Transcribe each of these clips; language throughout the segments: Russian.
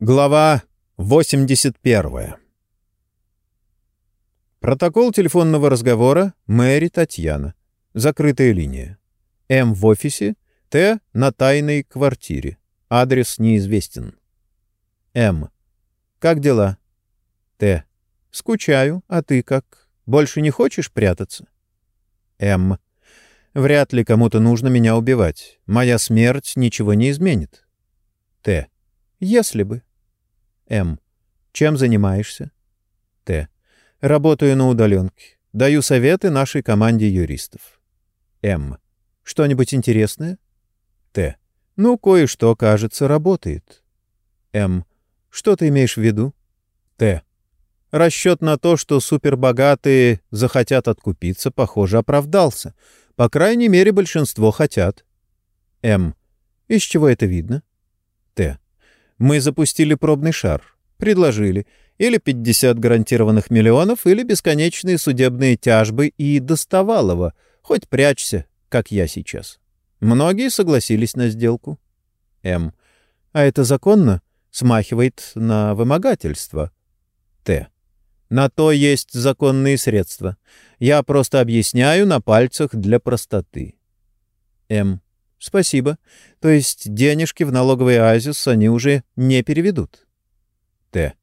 Глава 81. Протокол телефонного разговора Мэри Татьяна. Закрытая линия. М в офисе, Т на тайной квартире. Адрес неизвестен. М. Как дела? Т. Скучаю, а ты как? Больше не хочешь прятаться? М. Вряд ли кому-то нужно меня убивать. Моя смерть ничего не изменит. Т. Если бы. М. Чем занимаешься? Т. Работаю на удаленке. Даю советы нашей команде юристов. М. Что-нибудь интересное? Т. Ну, кое-что, кажется, работает. М. Что ты имеешь в виду? Т. Расчет на то, что супербогатые захотят откупиться, похоже, оправдался. По крайней мере, большинство хотят. М. Из чего это видно? Мы запустили пробный шар. Предложили. Или 50 гарантированных миллионов, или бесконечные судебные тяжбы и доставалово. Хоть прячься, как я сейчас. Многие согласились на сделку. М. А это законно? Смахивает на вымогательство. Т. На то есть законные средства. Я просто объясняю на пальцах для простоты. М. Спасибо. То есть денежки в налоговый оазис они уже не переведут. Т.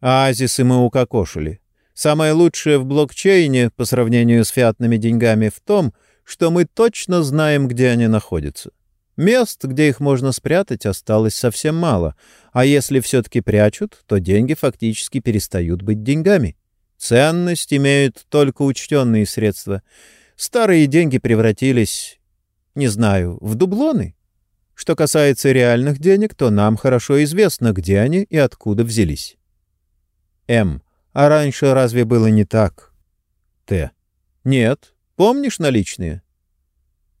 Оазисы мы укокошили. Самое лучшее в блокчейне по сравнению с фиатными деньгами в том, что мы точно знаем, где они находятся. Мест, где их можно спрятать, осталось совсем мало, а если все-таки прячут, то деньги фактически перестают быть деньгами. Ценность имеют только учтенные средства. Старые деньги превратились не знаю, в дублоны? Что касается реальных денег, то нам хорошо известно, где они и откуда взялись. М. А раньше разве было не так? Т. Нет. Помнишь наличные?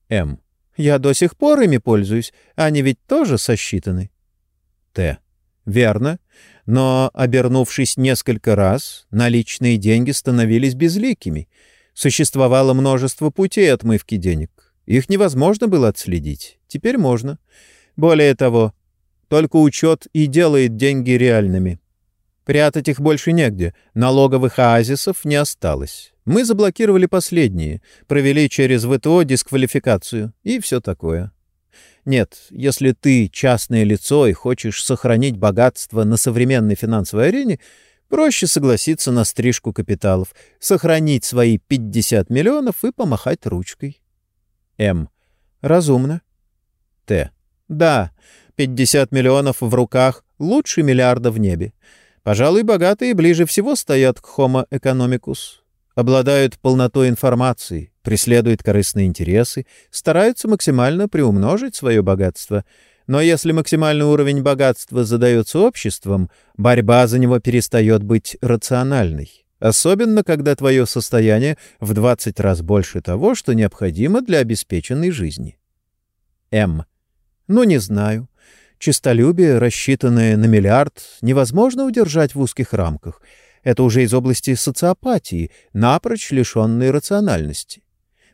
М. Я до сих пор ими пользуюсь. Они ведь тоже сосчитаны. Т. Верно. Но, обернувшись несколько раз, наличные деньги становились безликими. Существовало множество путей отмывки денег. Их невозможно было отследить. Теперь можно. Более того, только учет и делает деньги реальными. Прятать их больше негде. Налоговых оазисов не осталось. Мы заблокировали последние, провели через ВТО дисквалификацию и все такое. Нет, если ты частное лицо и хочешь сохранить богатство на современной финансовой арене, проще согласиться на стрижку капиталов, сохранить свои 50 миллионов и помахать ручкой. М. Разумно. Т. Да, 50 миллионов в руках лучше миллиарда в небе. Пожалуй, богатые ближе всего стоят к Homo economicus. Обладают полнотой информации, преследуют корыстные интересы, стараются максимально приумножить свое богатство. Но если максимальный уровень богатства задается обществом, борьба за него перестает быть рациональной. Особенно, когда твое состояние в 20 раз больше того, что необходимо для обеспеченной жизни. М. Ну, не знаю. Чистолюбие, рассчитанное на миллиард, невозможно удержать в узких рамках. Это уже из области социопатии, напрочь лишенной рациональности.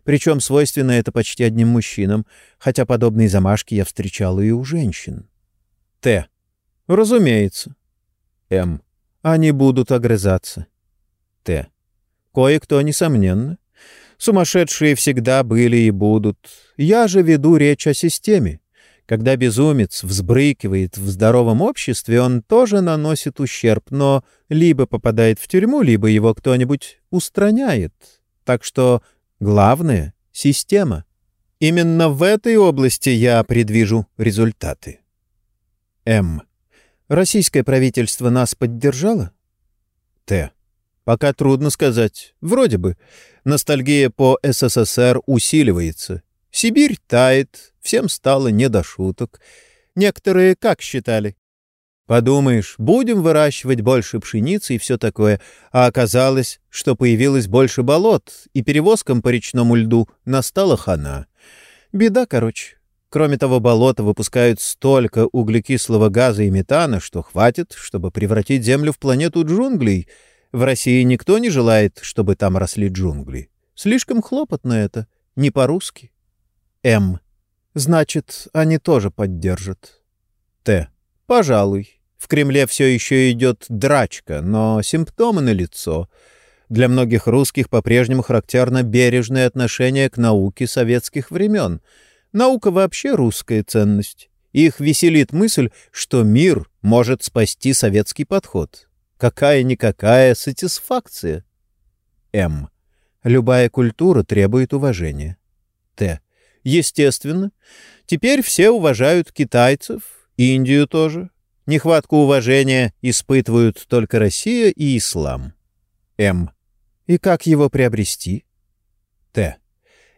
Причем свойственно это почти одним мужчинам, хотя подобные замашки я встречал и у женщин. Т. Разумеется. М. Они будут огрызаться. Т. Кое-кто, несомненно. Сумасшедшие всегда были и будут. Я же веду речь о системе. Когда безумец взбрыкивает в здоровом обществе, он тоже наносит ущерб, но либо попадает в тюрьму, либо его кто-нибудь устраняет. Так что главное — система. Именно в этой области я предвижу результаты. М. Российское правительство нас поддержало? Т. Пока трудно сказать. Вроде бы. Ностальгия по СССР усиливается. Сибирь тает, всем стало не до шуток. Некоторые как считали? Подумаешь, будем выращивать больше пшеницы и все такое, а оказалось, что появилось больше болот, и перевозкам по речному льду настала хана. Беда, короче. Кроме того, болота выпускают столько углекислого газа и метана, что хватит, чтобы превратить Землю в планету джунглей — в России никто не желает, чтобы там росли джунгли. Слишком хлопотно это, не по-русски. М. Значит, они тоже поддержат. Т. Пожалуй. В Кремле все еще идет драчка, но симптомы налицо. Для многих русских по-прежнему характерно бережное отношение к науке советских времен. Наука вообще русская ценность. Их веселит мысль, что мир может спасти советский подход. Какая-никакая сатисфакция. М. Любая культура требует уважения. Т. Естественно. Теперь все уважают китайцев, Индию тоже. Нехватку уважения испытывают только Россия и ислам. М. И как его приобрести? Т.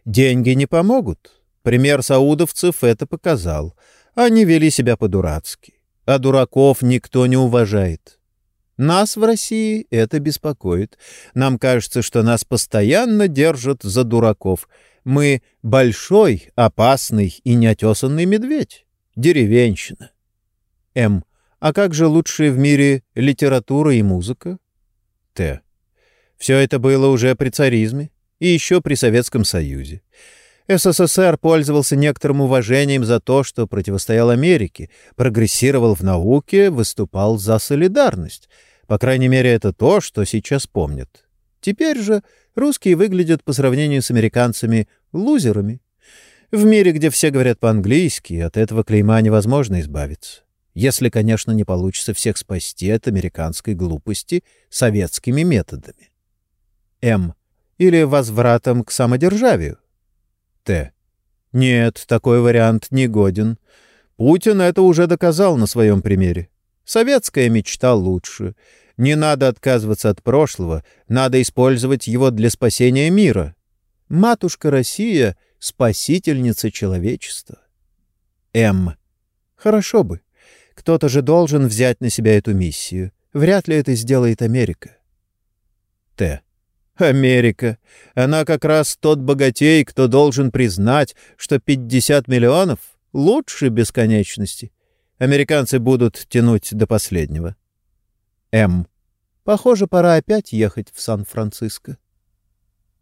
Деньги не помогут. Пример саудовцев это показал. Они вели себя по-дурацки. А дураков никто не уважает. Нас в России это беспокоит. Нам кажется, что нас постоянно держат за дураков. Мы большой, опасный и неотесанный медведь. Деревенщина. М. А как же лучшие в мире литература и музыка? Т. Все это было уже при царизме и еще при Советском Союзе. СССР пользовался некоторым уважением за то, что противостоял Америке, прогрессировал в науке, выступал за солидарность. По крайней мере, это то, что сейчас помнят. Теперь же русские выглядят по сравнению с американцами лузерами. В мире, где все говорят по-английски, от этого клейма невозможно избавиться если, конечно, не получится всех спасти от американской глупости советскими методами. М. Или возвратом к самодержавию. Т. Нет, такой вариант не годен. Путин это уже доказал на своем примере. Советская мечта лучше. Не надо отказываться от прошлого, надо использовать его для спасения мира. Матушка Россия — спасительница человечества. М. Хорошо бы. Кто-то же должен взять на себя эту миссию. Вряд ли это сделает Америка. Т. Америка. Она как раз тот богатей, кто должен признать, что 50 миллионов лучше бесконечности. Американцы будут тянуть до последнего. М. Похоже, пора опять ехать в Сан-Франциско.